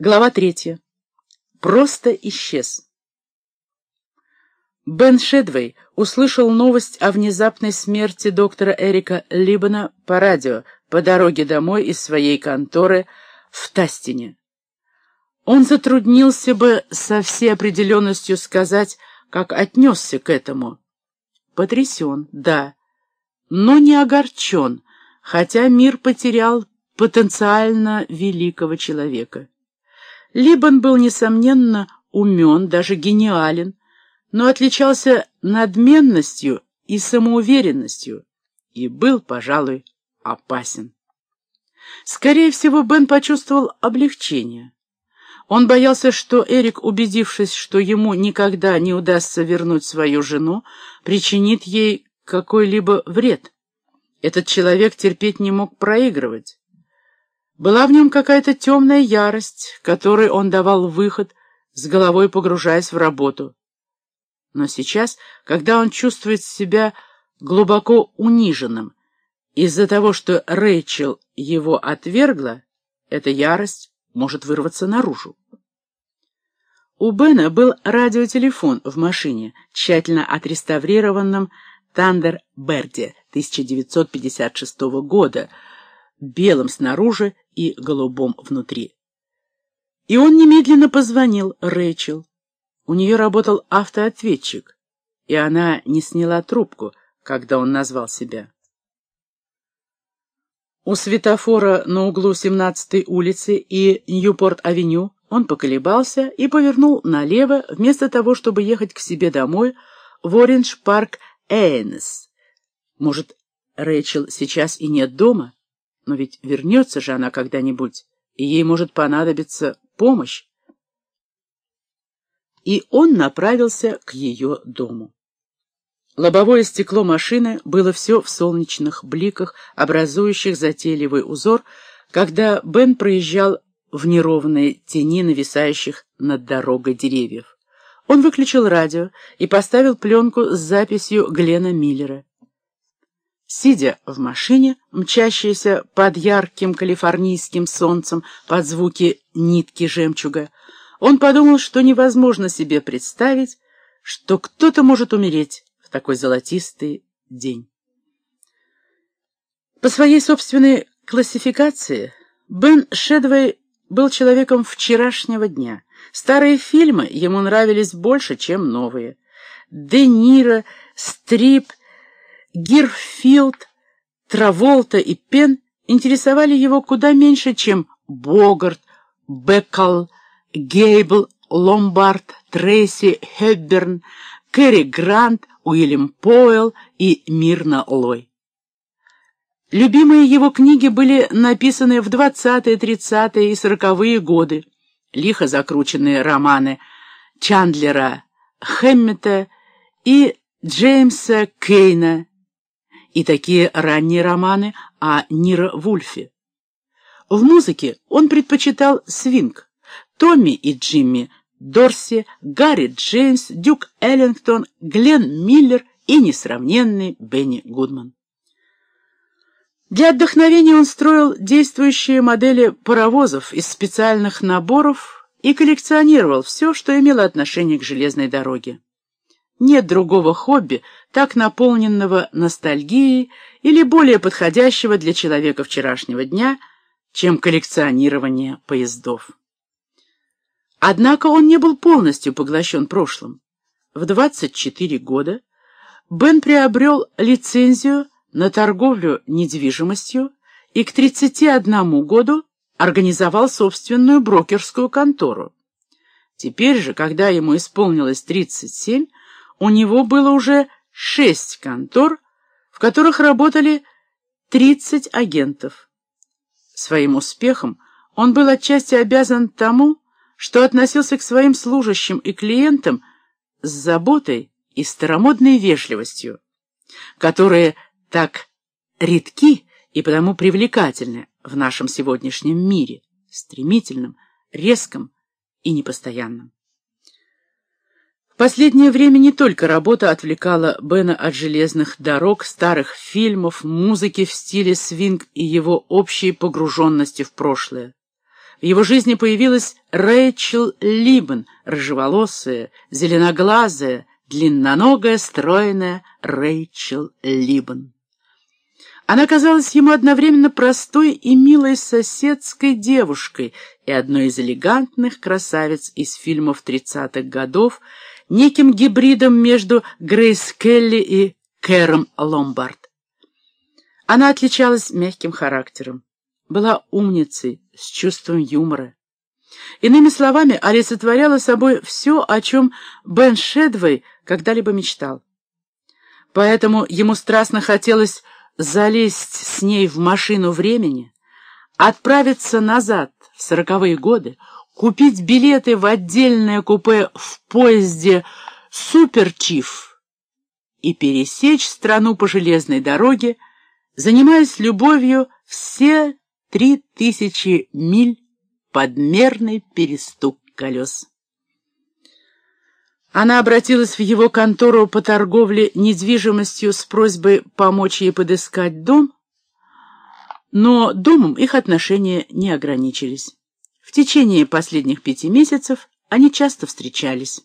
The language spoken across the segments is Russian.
Глава третья. Просто исчез. Бен Шедвей услышал новость о внезапной смерти доктора Эрика Либана по радио по дороге домой из своей конторы в Тастине. Он затруднился бы со всей определенностью сказать, как отнесся к этому. Потрясен, да, но не огорчен, хотя мир потерял потенциально великого человека. Либан был, несомненно, умен, даже гениален, но отличался надменностью и самоуверенностью и был, пожалуй, опасен. Скорее всего, Бен почувствовал облегчение. Он боялся, что Эрик, убедившись, что ему никогда не удастся вернуть свою жену, причинит ей какой-либо вред. Этот человек терпеть не мог проигрывать. Была в нем какая-то темная ярость, которой он давал выход, с головой погружаясь в работу. Но сейчас, когда он чувствует себя глубоко униженным из-за того, что Рэйчел его отвергла, эта ярость может вырваться наружу. У Бена был радиотелефон в машине, тщательно отреставрированном Тандер Берде 1956 года, белым снаружи и голубом внутри. И он немедленно позвонил Рэйчел. У нее работал автоответчик, и она не сняла трубку, когда он назвал себя. У светофора на углу 17-й улицы и Ньюпорт-авеню он поколебался и повернул налево, вместо того, чтобы ехать к себе домой в Ориндж-парк Эйнс. Может, Рэйчел сейчас и нет дома? Но ведь вернется же она когда-нибудь, и ей может понадобиться помощь. И он направился к ее дому. Лобовое стекло машины было все в солнечных бликах, образующих затейливый узор, когда Бен проезжал в неровные тени нависающих над дорогой деревьев. Он выключил радио и поставил пленку с записью Глена Миллера. Сидя в машине, мчащейся под ярким калифорнийским солнцем под звуки нитки жемчуга, он подумал, что невозможно себе представить, что кто-то может умереть в такой золотистый день. По своей собственной классификации Бен Шедвей был человеком вчерашнего дня. Старые фильмы ему нравились больше, чем новые. Де Ниро, Стрип Гирфилд, Траволта и Пен интересовали его куда меньше, чем Богарт, Беккал, Гейбл, Ломбард, Трейси, Хепберн, Кэрри Грант, Уильям Пойл и Мирна Лой. Любимые его книги были написаны в 20-е, 30-е и 40-е годы. Лихо закрученные романы Чандлера Хэммета и Джеймса Кейна и такие ранние романы о Ниро Вульфе. В музыке он предпочитал свинг, Томми и Джимми, Дорси, Гарри Джеймс, Дюк Эллингтон, Глен Миллер и несравненный Бенни Гудман. Для отдохновения он строил действующие модели паровозов из специальных наборов и коллекционировал все, что имело отношение к железной дороге. Нет другого хобби, так наполненного ностальгией или более подходящего для человека вчерашнего дня, чем коллекционирование поездов. Однако он не был полностью поглощен прошлым. В 24 года Бен приобрел лицензию на торговлю недвижимостью и к 31 году организовал собственную брокерскую контору. Теперь же, когда ему исполнилось 37, у него было уже шесть контор, в которых работали 30 агентов. Своим успехом он был отчасти обязан тому, что относился к своим служащим и клиентам с заботой и старомодной вежливостью, которые так редки и потому привлекательны в нашем сегодняшнем мире, стремительном, резком и непостоянном последнее время не только работа отвлекала Бена от железных дорог, старых фильмов, музыки в стиле свинг и его общей погруженности в прошлое. в его жизни появилась Рэйчел Либен, рыжеволосая, зеленоглазая, длинноногая, стройная Рэйчел Либен. Она казалась ему одновременно простой и милой соседской девушкой и одной из элегантных красавиц из фильмов тридцатых годов, неким гибридом между Грейс Келли и Кэром Ломбард. Она отличалась мягким характером, была умницей, с чувством юмора. Иными словами, олицетворяла собой все, о чем Бен Шедвей когда-либо мечтал. Поэтому ему страстно хотелось залезть с ней в машину времени, отправиться назад в сороковые годы, купить билеты в отдельное купе в поезде «Суперчиф» и пересечь страну по железной дороге, занимаясь любовью все три тысячи миль подмерный перестук колес. Она обратилась в его контору по торговле недвижимостью с просьбой помочь ей подыскать дом, но домом их отношения не ограничились. В течение последних пяти месяцев они часто встречались.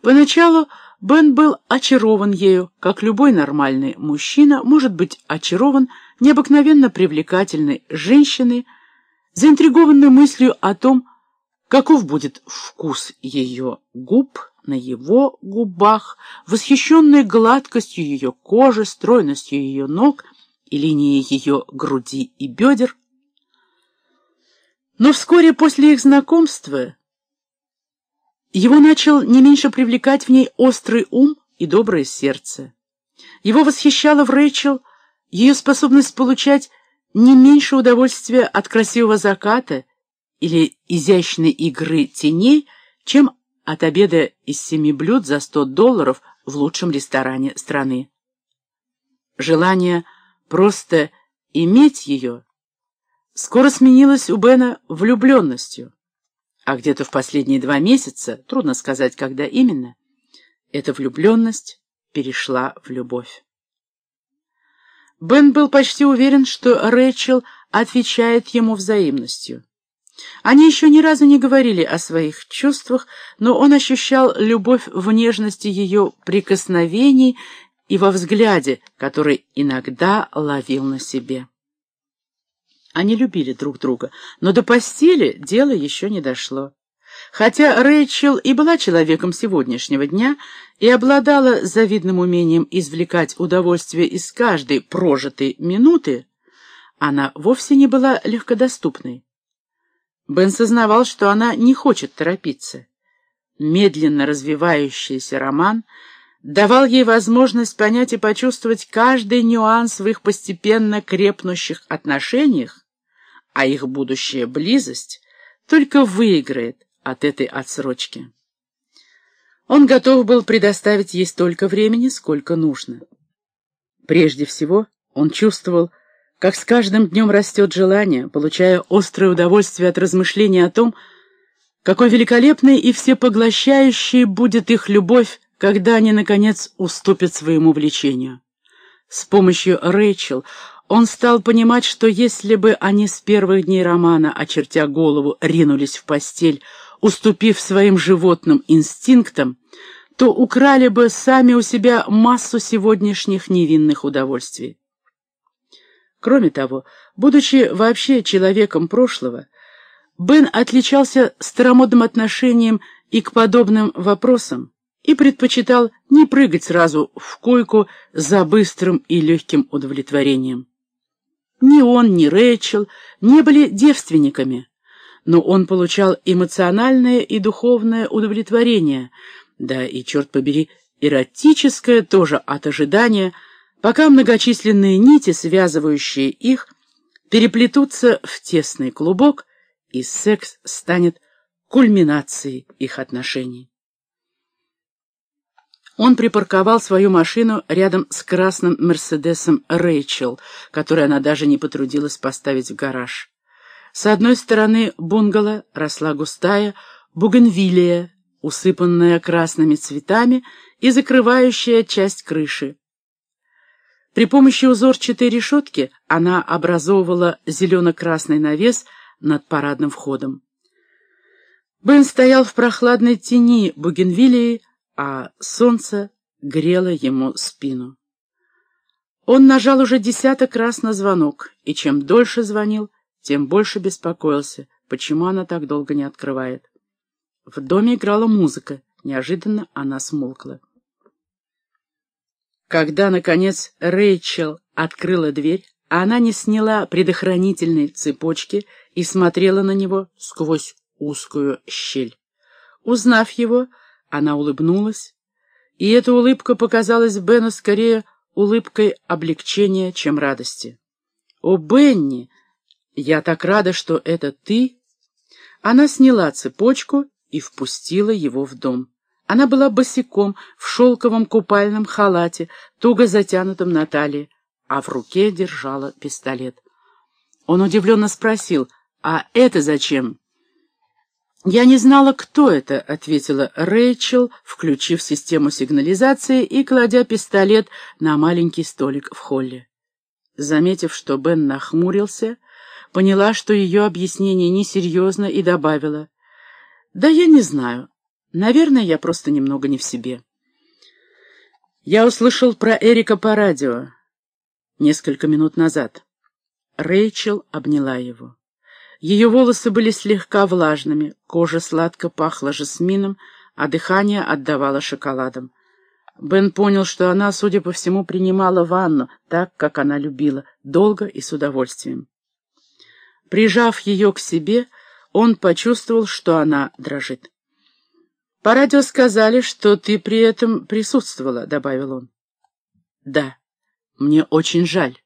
Поначалу Бен был очарован ею, как любой нормальный мужчина может быть очарован необыкновенно привлекательной женщиной, заинтригованной мыслью о том, каков будет вкус ее губ на его губах, восхищенной гладкостью ее кожи, стройностью ее ног и линией ее груди и бедер. Но вскоре после их знакомства его начал не меньше привлекать в ней острый ум и доброе сердце. Его восхищало в Рэйчел ее способность получать не меньше удовольствия от красивого заката или изящной игры теней, чем от обеда из семи блюд за сто долларов в лучшем ресторане страны. Желание просто иметь ее скоро сменилось у Бена влюбленностью, а где-то в последние два месяца, трудно сказать, когда именно, эта влюбленность перешла в любовь. Бен был почти уверен, что Рэйчел отвечает ему взаимностью. Они еще ни разу не говорили о своих чувствах, но он ощущал любовь в нежности ее прикосновений и во взгляде, который иногда ловил на себе. Они любили друг друга, но до постели дело еще не дошло. Хотя Рэйчел и была человеком сегодняшнего дня и обладала завидным умением извлекать удовольствие из каждой прожитой минуты, она вовсе не была легкодоступной. Бен сознавал, что она не хочет торопиться. Медленно развивающийся роман давал ей возможность понять и почувствовать каждый нюанс в их постепенно крепнущих отношениях, а их будущая близость только выиграет от этой отсрочки. Он готов был предоставить ей столько времени, сколько нужно. Прежде всего, он чувствовал, как с каждым днем растет желание, получая острое удовольствие от размышления о том, какой великолепной и всепоглощающей будет их любовь, когда они, наконец, уступят своему влечению. С помощью Рэйчел он стал понимать, что если бы они с первых дней романа, очертя голову, ринулись в постель, уступив своим животным инстинктам, то украли бы сами у себя массу сегодняшних невинных удовольствий. Кроме того, будучи вообще человеком прошлого, Бен отличался старомодным отношением и к подобным вопросам и предпочитал не прыгать сразу в койку за быстрым и легким удовлетворением. Ни он, ни Рэйчел не были девственниками, но он получал эмоциональное и духовное удовлетворение, да и, черт побери, эротическое тоже от ожидания, пока многочисленные нити, связывающие их, переплетутся в тесный клубок, и секс станет кульминацией их отношений. Он припарковал свою машину рядом с красным «Мерседесом» Рэйчел, который она даже не потрудилась поставить в гараж. С одной стороны бунгало росла густая бугенвилия, усыпанная красными цветами и закрывающая часть крыши. При помощи узорчатой решетки она образовывала зелено-красный навес над парадным входом. Бен стоял в прохладной тени бугенвиллии, а солнце грело ему спину. Он нажал уже десяток раз на звонок, и чем дольше звонил, тем больше беспокоился, почему она так долго не открывает. В доме играла музыка, неожиданно она смолкла. Когда, наконец, Рэйчел открыла дверь, она не сняла предохранительной цепочки и смотрела на него сквозь узкую щель. Узнав его, она улыбнулась, и эта улыбка показалась Бену скорее улыбкой облегчения, чем радости. «О, Бенни! Я так рада, что это ты!» Она сняла цепочку и впустила его в дом. Она была босиком, в шелковом купальном халате, туго затянутом на талии, а в руке держала пистолет. Он удивленно спросил, «А это зачем?» «Я не знала, кто это», — ответила Рэйчел, включив систему сигнализации и кладя пистолет на маленький столик в холле. Заметив, что Бен нахмурился, поняла, что ее объяснение несерьезно, и добавила, «Да я не знаю. Наверное, я просто немного не в себе. Я услышал про Эрика по радио несколько минут назад. Рэйчел обняла его. Ее волосы были слегка влажными, кожа сладко пахла жасмином, а дыхание отдавало шоколадом. Бен понял, что она, судя по всему, принимала ванну так, как она любила, долго и с удовольствием. Прижав ее к себе, он почувствовал, что она дрожит. «По радио сказали, что ты при этом присутствовала», — добавил он. «Да, мне очень жаль».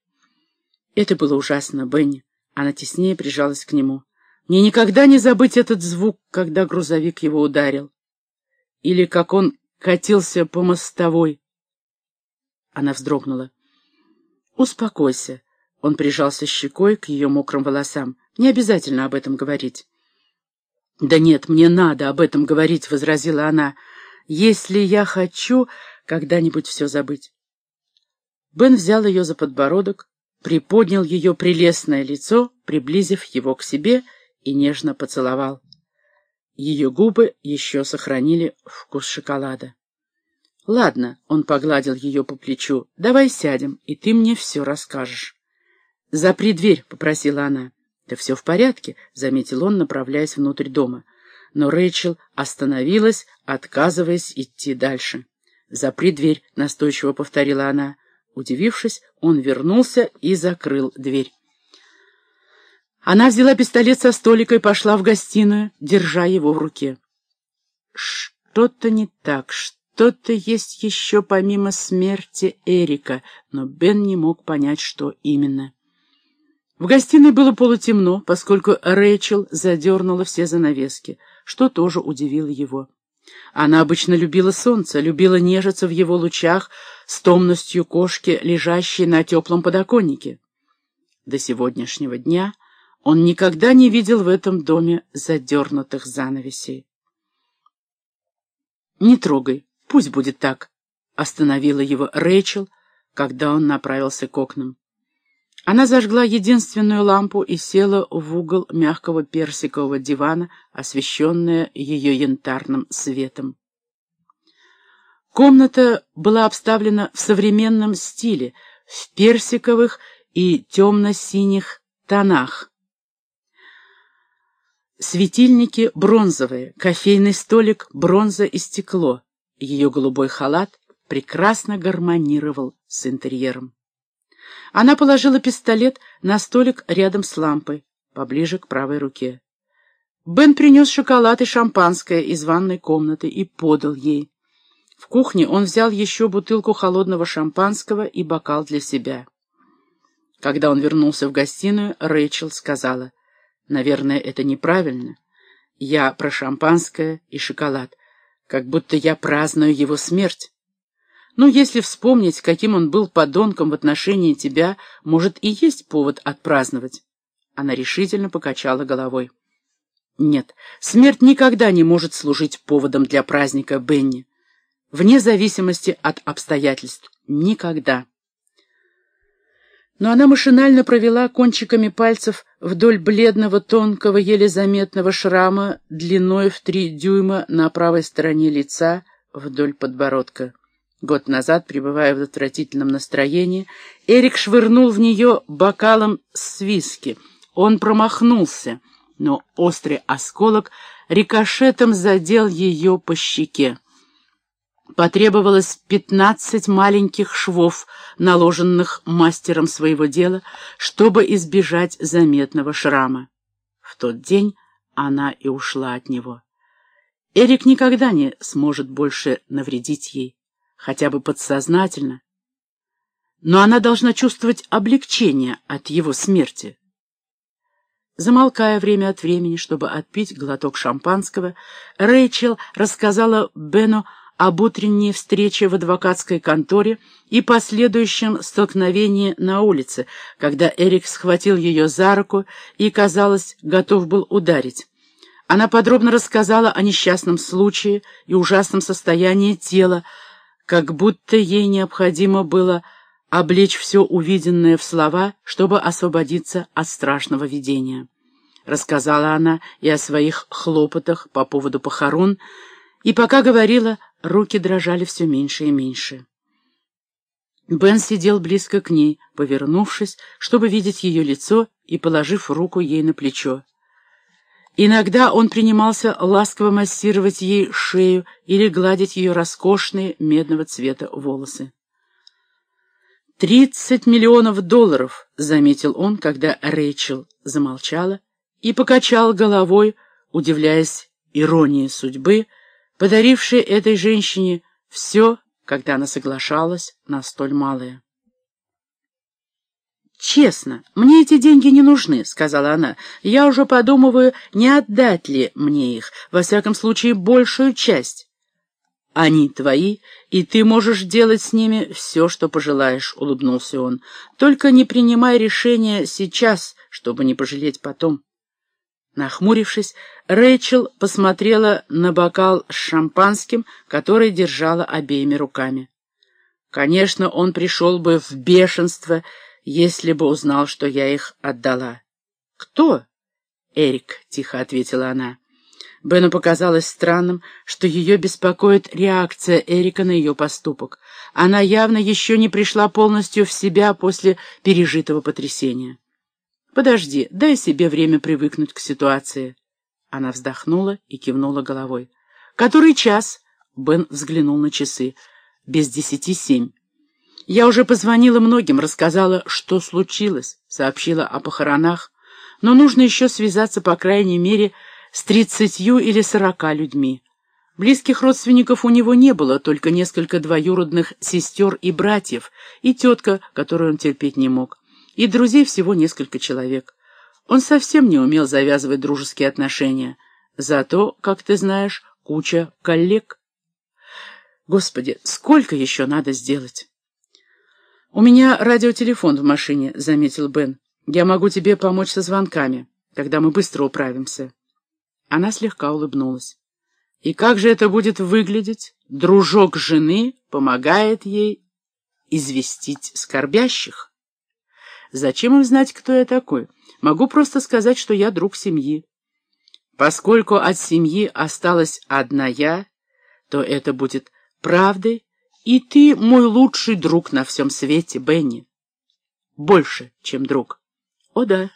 Это было ужасно, Бенни. Она теснее прижалась к нему. Мне никогда не забыть этот звук, когда грузовик его ударил. Или как он катился по мостовой. Она вздрогнула. «Успокойся». Он прижался щекой к ее мокрым волосам. «Не обязательно об этом говорить». «Да нет, мне надо об этом говорить», — возразила она, «если я хочу когда-нибудь все забыть». Бен взял ее за подбородок, приподнял ее прелестное лицо, приблизив его к себе и нежно поцеловал. Ее губы еще сохранили вкус шоколада. «Ладно», — он погладил ее по плечу, — «давай сядем, и ты мне все расскажешь». «Запри дверь», — попросила она. «Да все в порядке», — заметил он, направляясь внутрь дома. Но Рэйчел остановилась, отказываясь идти дальше. «Запри дверь», — настойчиво повторила она. Удивившись, он вернулся и закрыл дверь. Она взяла пистолет со столика и пошла в гостиную, держа его в руке. Что-то не так, что-то есть еще помимо смерти Эрика, но Бен не мог понять, что именно. В гостиной было полутемно, поскольку Рэйчел задернула все занавески, что тоже удивило его. Она обычно любила солнце, любила нежиться в его лучах с томностью кошки, лежащей на теплом подоконнике. До сегодняшнего дня он никогда не видел в этом доме задернутых занавесей. «Не трогай, пусть будет так», — остановила его Рэйчел, когда он направился к окнам. Она зажгла единственную лампу и села в угол мягкого персикового дивана, освещенная ее янтарным светом. Комната была обставлена в современном стиле, в персиковых и темно-синих тонах. Светильники бронзовые, кофейный столик бронза и стекло. Ее голубой халат прекрасно гармонировал с интерьером. Она положила пистолет на столик рядом с лампой, поближе к правой руке. Бен принес шоколад и шампанское из ванной комнаты и подал ей. В кухне он взял еще бутылку холодного шампанского и бокал для себя. Когда он вернулся в гостиную, Рэйчел сказала, «Наверное, это неправильно. Я про шампанское и шоколад, как будто я праздную его смерть». Ну, если вспомнить, каким он был подонком в отношении тебя, может, и есть повод отпраздновать. Она решительно покачала головой. Нет, смерть никогда не может служить поводом для праздника Бенни. Вне зависимости от обстоятельств. Никогда. Но она машинально провела кончиками пальцев вдоль бледного, тонкого, еле заметного шрама длиной в три дюйма на правой стороне лица вдоль подбородка. Год назад, пребывая в отвратительном настроении, Эрик швырнул в нее бокалом с виски. Он промахнулся, но острый осколок рикошетом задел ее по щеке. Потребовалось пятнадцать маленьких швов, наложенных мастером своего дела, чтобы избежать заметного шрама. В тот день она и ушла от него. Эрик никогда не сможет больше навредить ей, хотя бы подсознательно. Но она должна чувствовать облегчение от его смерти. Замолкая время от времени, чтобы отпить глоток шампанского, Рэйчел рассказала Бену об утренней встрече в адвокатской конторе и последующем столкновении на улице, когда Эрик схватил ее за руку и, казалось, готов был ударить. Она подробно рассказала о несчастном случае и ужасном состоянии тела, как будто ей необходимо было облечь все увиденное в слова, чтобы освободиться от страшного видения. Рассказала она и о своих хлопотах по поводу похорон, и пока говорила, руки дрожали все меньше и меньше. Бен сидел близко к ней, повернувшись, чтобы видеть ее лицо и положив руку ей на плечо. Иногда он принимался ласково массировать ей шею или гладить ее роскошные медного цвета волосы. «Тридцать миллионов долларов», — заметил он, когда Рэйчел замолчала, и покачал головой, удивляясь иронии судьбы, подарившей этой женщине все, когда она соглашалась на столь малое. «Честно, мне эти деньги не нужны», — сказала она. «Я уже подумываю, не отдать ли мне их, во всяком случае, большую часть». «Они твои, и ты можешь делать с ними все, что пожелаешь», — улыбнулся он. «Только не принимай решения сейчас, чтобы не пожалеть потом». Нахмурившись, Рэйчел посмотрела на бокал с шампанским, который держала обеими руками. Конечно, он пришел бы в бешенство, если бы узнал, что я их отдала. «Кто?» «Эрик», — тихо ответила она. Бену показалось странным, что ее беспокоит реакция Эрика на ее поступок. Она явно еще не пришла полностью в себя после пережитого потрясения. «Подожди, дай себе время привыкнуть к ситуации». Она вздохнула и кивнула головой. «Который час?» — Бен взглянул на часы. «Без десяти семь». Я уже позвонила многим, рассказала, что случилось, сообщила о похоронах, но нужно еще связаться, по крайней мере, с тридцатью или сорока людьми. Близких родственников у него не было, только несколько двоюродных сестер и братьев, и тетка, которую он терпеть не мог, и друзей всего несколько человек. Он совсем не умел завязывать дружеские отношения, зато, как ты знаешь, куча коллег. Господи, сколько еще надо сделать? «У меня радиотелефон в машине», — заметил Бен. «Я могу тебе помочь со звонками, когда мы быстро управимся». Она слегка улыбнулась. «И как же это будет выглядеть? Дружок жены помогает ей известить скорбящих?» «Зачем им знать, кто я такой? Могу просто сказать, что я друг семьи. Поскольку от семьи осталась одна я, то это будет правдой и ты мой лучший друг на всем свете, Бенни. Больше, чем друг. О да.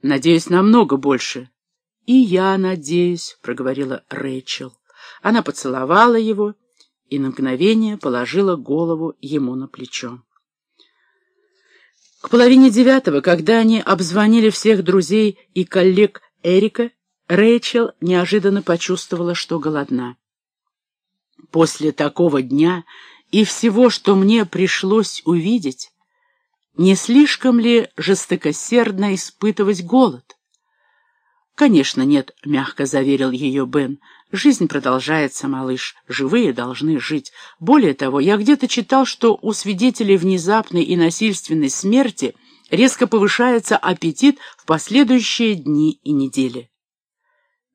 Надеюсь, намного больше. И я надеюсь, проговорила Рэйчел. Она поцеловала его и на мгновение положила голову ему на плечо. К половине девятого, когда они обзвонили всех друзей и коллег Эрика, Рэйчел неожиданно почувствовала, что голодна. После такого дня и всего, что мне пришлось увидеть, не слишком ли жестокосердно испытывать голод? «Конечно нет», — мягко заверил ее Бен. «Жизнь продолжается, малыш. Живые должны жить. Более того, я где-то читал, что у свидетелей внезапной и насильственной смерти резко повышается аппетит в последующие дни и недели.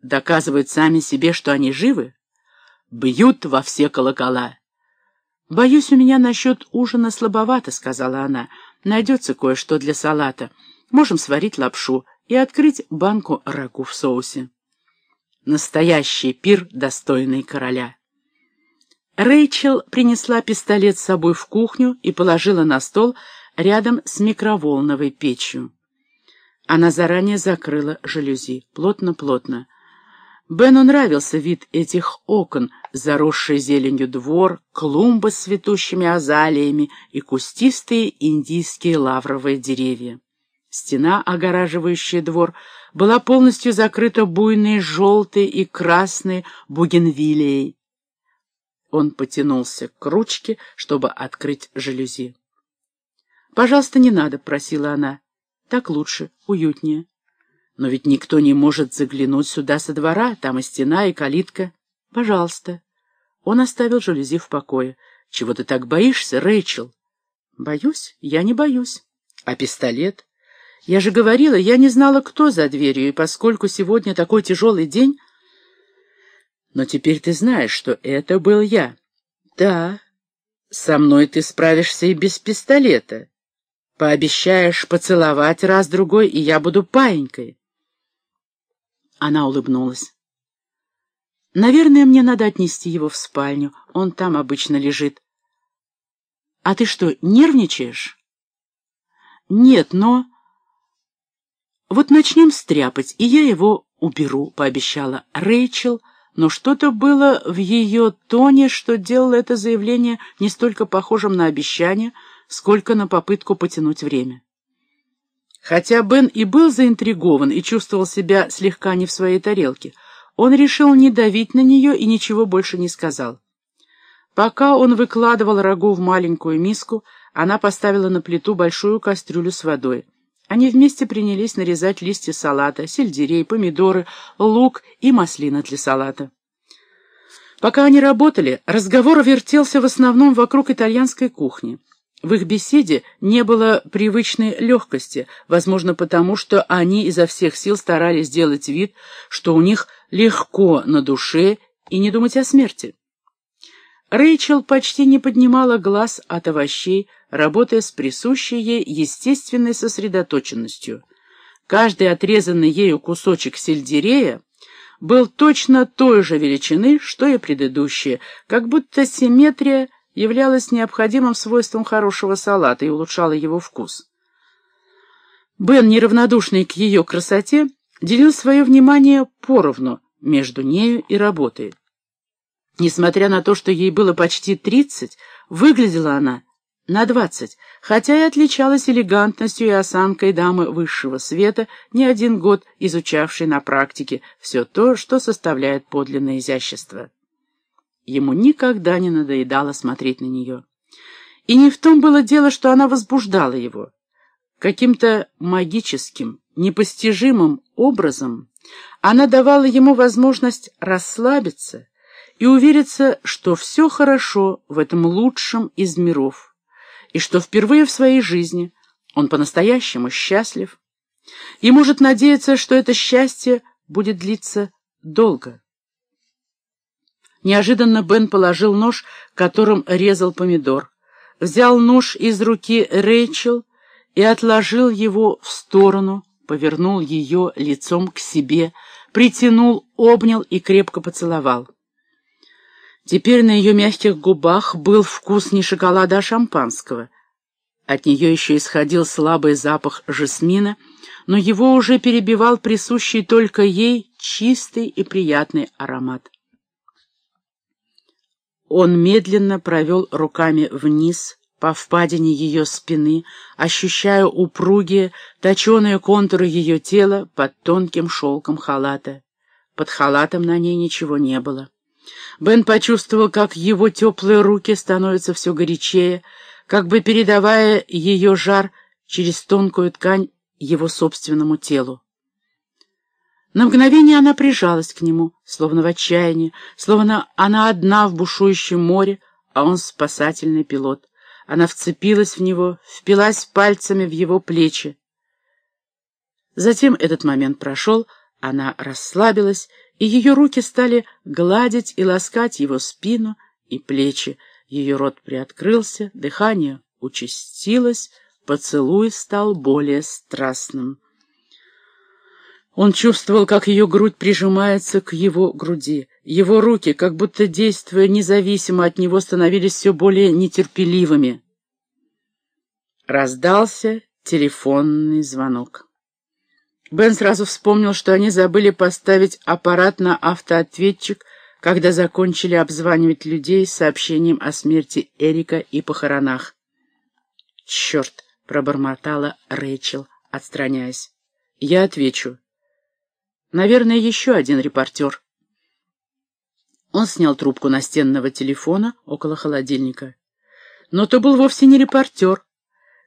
Доказывают сами себе, что они живы? бьют во все колокола. «Боюсь, у меня насчет ужина слабовато», — сказала она. «Найдется кое-что для салата. Можем сварить лапшу и открыть банку рагу в соусе. Настоящий пир, достойный короля. Рэйчел принесла пистолет с собой в кухню и положила на стол рядом с микроволновой печью. Она заранее закрыла жалюзи, плотно-плотно. Бену нравился вид этих окон, заросший зеленью двор, клумбы с цветущими азалиями и кустистые индийские лавровые деревья. Стена, огораживающая двор, была полностью закрыта буйной желтой и красной бугенвилией. Он потянулся к ручке, чтобы открыть жалюзи. «Пожалуйста, не надо», — просила она. «Так лучше, уютнее». «Но ведь никто не может заглянуть сюда со двора, там и стена, и калитка. Пожалуйста». Он оставил жалюзи в покое. «Чего ты так боишься, Рэйчел?» «Боюсь? Я не боюсь. А пистолет?» «Я же говорила, я не знала, кто за дверью, и поскольку сегодня такой тяжелый день...» «Но теперь ты знаешь, что это был я». «Да, со мной ты справишься и без пистолета. Пообещаешь поцеловать раз-другой, и я буду паинькой. Она улыбнулась. Наверное, мне надо отнести его в спальню. Он там обычно лежит. А ты что, нервничаешь? Нет, но... Вот начнем стряпать, и я его уберу, пообещала Рэйчел, но что-то было в ее тоне, что делало это заявление не столько похожим на обещание, сколько на попытку потянуть время. Хотя Бен и был заинтригован и чувствовал себя слегка не в своей тарелке, он решил не давить на нее и ничего больше не сказал. Пока он выкладывал рагу в маленькую миску, она поставила на плиту большую кастрюлю с водой. Они вместе принялись нарезать листья салата, сельдерей, помидоры, лук и маслина для салата. Пока они работали, разговор вертелся в основном вокруг итальянской кухни. В их беседе не было привычной легкости, возможно, потому что они изо всех сил старались сделать вид, что у них легко на душе и не думать о смерти. Рэйчел почти не поднимала глаз от овощей, работая с присущей ей естественной сосредоточенностью. Каждый отрезанный ею кусочек сельдерея был точно той же величины, что и предыдущие, как будто симметрия являлась необходимым свойством хорошего салата и улучшала его вкус. Бен, неравнодушный к ее красоте, делил свое внимание поровну между нею и работой. Несмотря на то, что ей было почти тридцать, выглядела она на двадцать, хотя и отличалась элегантностью и осанкой дамы высшего света, не один год изучавшей на практике все то, что составляет подлинное изящество. Ему никогда не надоедало смотреть на нее. И не в том было дело, что она возбуждала его. Каким-то магическим, непостижимым образом она давала ему возможность расслабиться и увериться, что все хорошо в этом лучшем из миров, и что впервые в своей жизни он по-настоящему счастлив и может надеяться, что это счастье будет длиться долго. Неожиданно Бен положил нож, которым резал помидор, взял нож из руки Рэйчел и отложил его в сторону, повернул ее лицом к себе, притянул, обнял и крепко поцеловал. Теперь на ее мягких губах был вкус не шоколада, а шампанского. От нее еще исходил слабый запах жасмина, но его уже перебивал присущий только ей чистый и приятный аромат. Он медленно провел руками вниз, по впадине ее спины, ощущая упругие, точеные контуры ее тела под тонким шелком халата. Под халатом на ней ничего не было. Бен почувствовал, как его теплые руки становятся все горячее, как бы передавая ее жар через тонкую ткань его собственному телу. На мгновение она прижалась к нему, словно в отчаянии, словно она одна в бушующем море, а он спасательный пилот. Она вцепилась в него, впилась пальцами в его плечи. Затем этот момент прошел, она расслабилась, и ее руки стали гладить и ласкать его спину и плечи. Ее рот приоткрылся, дыхание участилось, поцелуй стал более страстным. Он чувствовал, как ее грудь прижимается к его груди. Его руки, как будто действуя независимо от него, становились все более нетерпеливыми. Раздался телефонный звонок. Бен сразу вспомнил, что они забыли поставить аппарат на автоответчик, когда закончили обзванивать людей с сообщением о смерти Эрика и похоронах. «Черт!» — пробормотала Рэйчел, отстраняясь. «Я отвечу. Наверное, еще один репортер». Он снял трубку настенного телефона около холодильника. Но то был вовсе не репортер.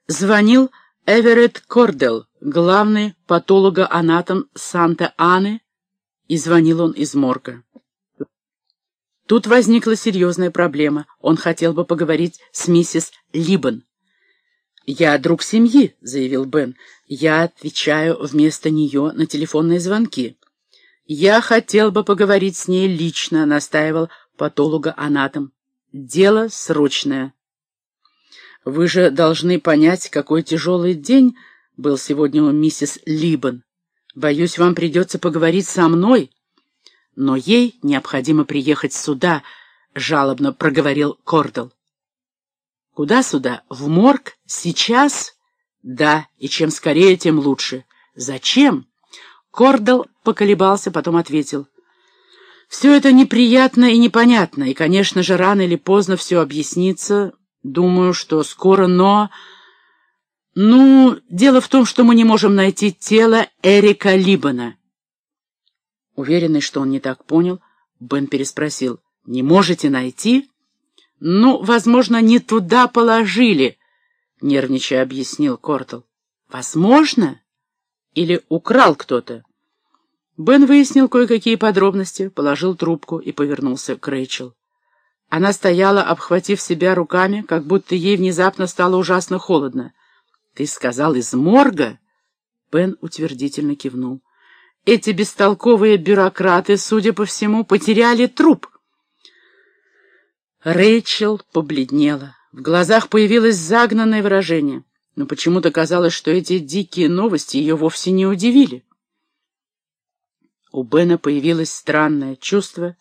Звонил Эверетт Кордел, главный патологоанатом Санта-Аны, и звонил он из морга. Тут возникла серьезная проблема. Он хотел бы поговорить с миссис Либбен. «Я друг семьи», — заявил Бен. «Я отвечаю вместо нее на телефонные звонки». «Я хотел бы поговорить с ней лично», — настаивал патолога-анатом. «Дело срочное». «Вы же должны понять, какой тяжелый день был сегодня у миссис Либбен. Боюсь, вам придется поговорить со мной». «Но ей необходимо приехать сюда», — жалобно проговорил Кордл. «Куда сюда? В морг? Сейчас?» «Да, и чем скорее, тем лучше». «Зачем?» Кордл поколебался, потом ответил. «Все это неприятно и непонятно, и, конечно же, рано или поздно все объяснится. Думаю, что скоро, но...» «Ну, дело в том, что мы не можем найти тело Эрика Либана». Уверенный, что он не так понял, Бен переспросил. «Не можете найти?» «Ну, возможно, не туда положили», — нервничая объяснил Кортл. «Возможно? Или украл кто-то?» Бен выяснил кое-какие подробности, положил трубку и повернулся к Рэйчел. Она стояла, обхватив себя руками, как будто ей внезапно стало ужасно холодно. «Ты сказал, из морга?» Бен утвердительно кивнул. «Эти бестолковые бюрократы, судя по всему, потеряли труп». Рэйчел побледнела. В глазах появилось загнанное выражение, но почему-то казалось, что эти дикие новости ее вовсе не удивили. У Бена появилось странное чувство,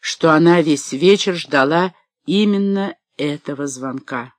что она весь вечер ждала именно этого звонка.